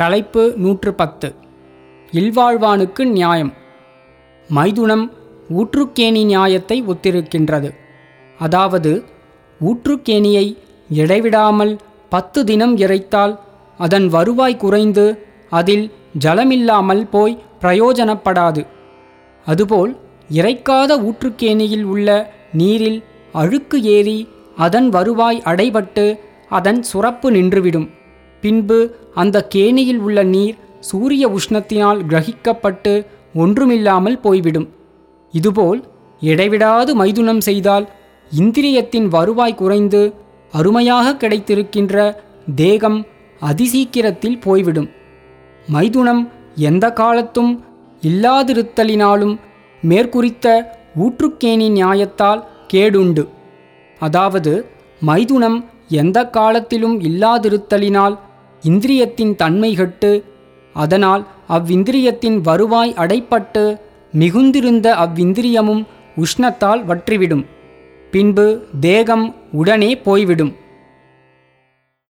தலைப்பு நூற்று பத்து இல்வாழ்வானுக்கு நியாயம். மைதுனம் ஊற்றுக்கேணி நியாயத்தை ஒத்திருக்கின்றது. அதாவது ஊற்றுக்கேணியை இடைவிடாமல் பத்து தினம் இறைத்தால் அதன் வருவாய் குறைந்து அதில் ஜலமில்லாமல் போய் பிரயோஜனப்படாது. அதுபோல் இறைக்காத ஊற்றுக்கேணியில் உள்ள நீரில் அழுக்கு ஏறி அதன் வருவாய் அடைபட்டு அதன் சுரப்பு நின்றுவிடும். பின்பு அந்த கேணியில் உள்ள நீர் சூரிய உஷ்ணத்தினால் கிரகிக்கப்பட்டு ஒன்றுமில்லாமல் போய்விடும். இதுபோல் இடைவிடாது மைதுனம் செய்தால் இந்திரியத்தின் வருவாய் குறைந்து அருமையாக கிடைத்திருக்கின்ற தேகம் அதிசீக்கிரத்தில் போய்விடும். மைதுனம் எந்த காலத்தும் இல்லாதிருத்தலினாலும் மேற்குறித்த ஊற்றுக்கேணி நியாயத்தால் கேடுண்டு. அதாவது மைதுனம் எந்த காலத்திலும் இல்லாதிருத்தலினால் இந்திரியத்தின் தன்மை கெட்டு அதனால் அவ்விந்திரியத்தின் வருவாய் அடைப்பட்டு மிகுந்திருந்த அவ்விந்திரியமும் உஷ்ணத்தால் வற்றிவிடும். பின்பு தேகம் உடனே போய்விடும்.